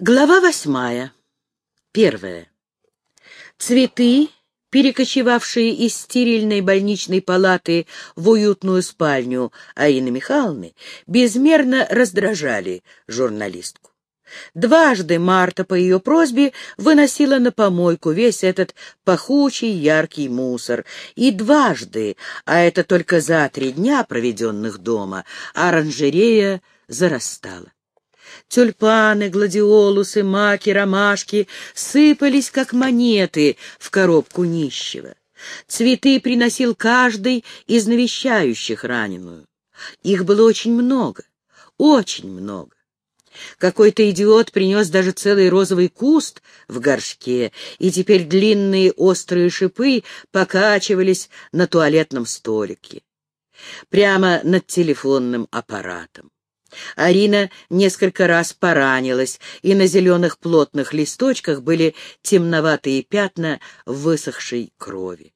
Глава восьмая. Первая. Цветы, перекочевавшие из стерильной больничной палаты в уютную спальню Аины Михайловны, безмерно раздражали журналистку. Дважды Марта по ее просьбе выносила на помойку весь этот пахучий яркий мусор. И дважды, а это только за три дня, проведенных дома, оранжерея зарастала. Тюльпаны, гладиолусы, маки, ромашки сыпались, как монеты, в коробку нищего. Цветы приносил каждый из навещающих раненую. Их было очень много, очень много. Какой-то идиот принес даже целый розовый куст в горшке, и теперь длинные острые шипы покачивались на туалетном столике, прямо над телефонным аппаратом. Арина несколько раз поранилась, и на зеленых плотных листочках были темноватые пятна высохшей крови.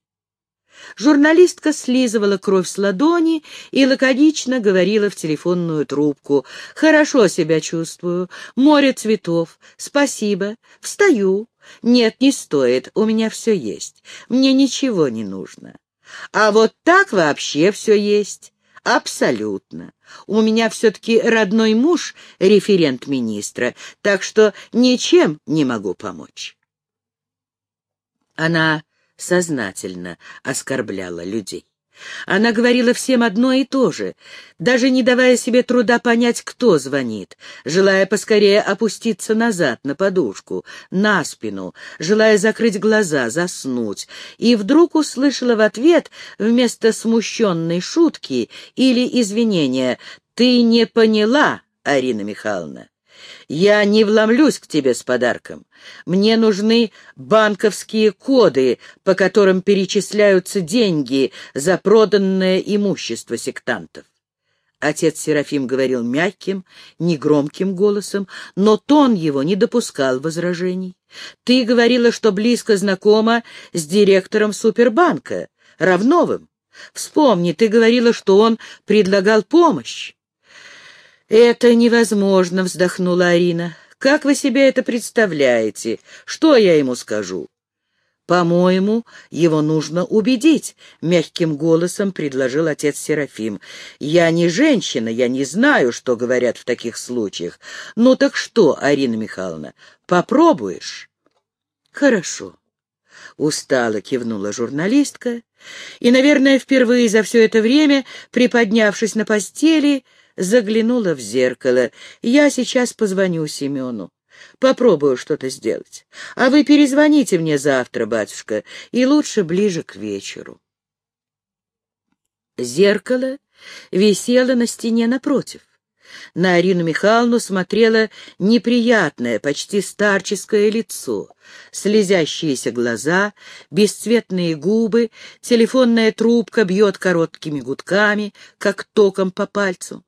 Журналистка слизывала кровь с ладони и лаконично говорила в телефонную трубку. «Хорошо себя чувствую. Море цветов. Спасибо. Встаю. Нет, не стоит. У меня все есть. Мне ничего не нужно. А вот так вообще все есть. Абсолютно. У меня все-таки родной муж — референт министра, так что ничем не могу помочь. Она сознательно оскорбляла людей. Она говорила всем одно и то же, даже не давая себе труда понять, кто звонит, желая поскорее опуститься назад на подушку, на спину, желая закрыть глаза, заснуть, и вдруг услышала в ответ вместо смущенной шутки или извинения «Ты не поняла, Арина Михайловна». Я не вломлюсь к тебе с подарком. Мне нужны банковские коды, по которым перечисляются деньги за проданное имущество сектантов. Отец Серафим говорил мягким, негромким голосом, но тон его не допускал возражений. Ты говорила, что близко знакома с директором Супербанка, Равновым. Вспомни, ты говорила, что он предлагал помощь. «Это невозможно», — вздохнула Арина. «Как вы себе это представляете? Что я ему скажу?» «По-моему, его нужно убедить», — мягким голосом предложил отец Серафим. «Я не женщина, я не знаю, что говорят в таких случаях. Ну так что, Арина Михайловна, попробуешь?» «Хорошо», — устало кивнула журналистка, и, наверное, впервые за все это время, приподнявшись на постели, — заглянула в зеркало. «Я сейчас позвоню Семену. Попробую что-то сделать. А вы перезвоните мне завтра, батюшка, и лучше ближе к вечеру». Зеркало висело на стене напротив. На Арину Михайловну смотрело неприятное, почти старческое лицо, слезящиеся глаза, бесцветные губы, телефонная трубка бьет короткими гудками, как током по пальцу.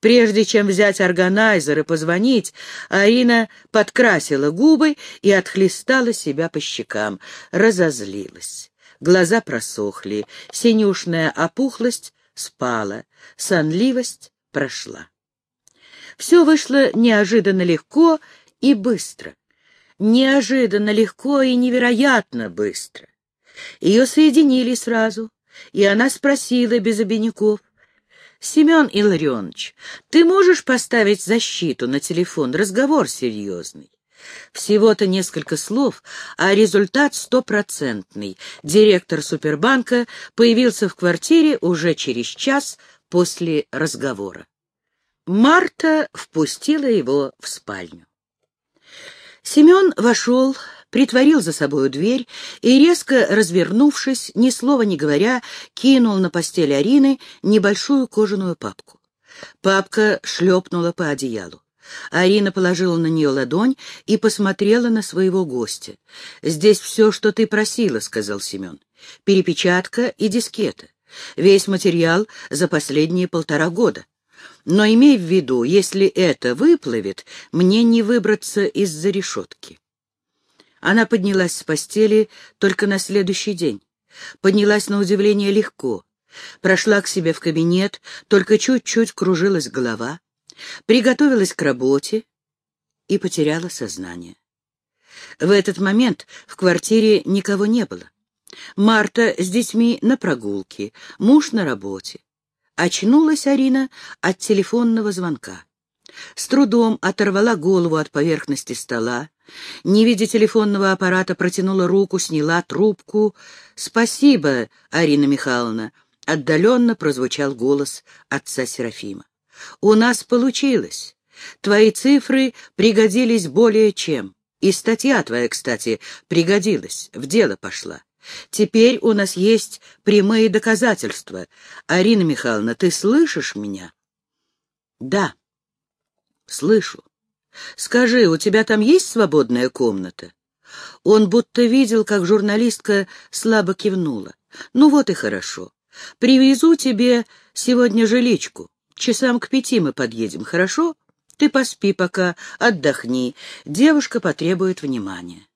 Прежде чем взять органайзер и позвонить, Арина подкрасила губы и отхлестала себя по щекам. Разозлилась. Глаза просохли, синюшная опухлость спала, сонливость прошла. Все вышло неожиданно легко и быстро. Неожиданно легко и невероятно быстро. Ее соединили сразу, и она спросила без обиняков, «Семен Илларионович, ты можешь поставить защиту на телефон? Разговор серьезный». Всего-то несколько слов, а результат стопроцентный. Директор Супербанка появился в квартире уже через час после разговора. Марта впустила его в спальню. Семен вошел, притворил за собою дверь и, резко развернувшись, ни слова не говоря, кинул на постель Арины небольшую кожаную папку. Папка шлепнула по одеялу. Арина положила на нее ладонь и посмотрела на своего гостя. «Здесь все, что ты просила», — сказал Семен. «Перепечатка и дискета. Весь материал за последние полтора года. Но имей в виду, если это выплывет, мне не выбраться из-за решетки». Она поднялась с постели только на следующий день. Поднялась на удивление легко. Прошла к себе в кабинет, только чуть-чуть кружилась голова. Приготовилась к работе и потеряла сознание. В этот момент в квартире никого не было. Марта с детьми на прогулке, муж на работе. Очнулась Арина от телефонного звонка. С трудом оторвала голову от поверхности стола. Не видя телефонного аппарата, протянула руку, сняла трубку. «Спасибо, Арина Михайловна», — отдаленно прозвучал голос отца Серафима. «У нас получилось. Твои цифры пригодились более чем. И статья твоя, кстати, пригодилась, в дело пошла. Теперь у нас есть прямые доказательства. Арина Михайловна, ты слышишь меня? Да, слышу. Скажи, у тебя там есть свободная комната? Он будто видел, как журналистка слабо кивнула. Ну вот и хорошо. Привезу тебе сегодня жиличку. Часам к пяти мы подъедем, хорошо? Ты поспи пока, отдохни. Девушка потребует внимания.